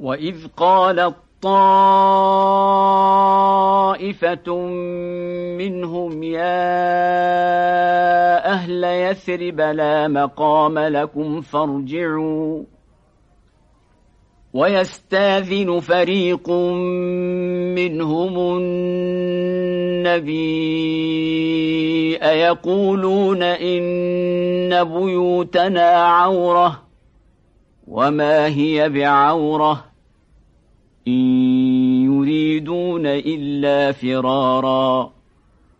وإذ قالت طائفة منهم يا أهل يثرب لا مقام لكم فارجعوا ويستاذن فريق منهم النبي أيقولون إن بيوتنا عورة وما هي بعوره إن يريدون إلا فرارا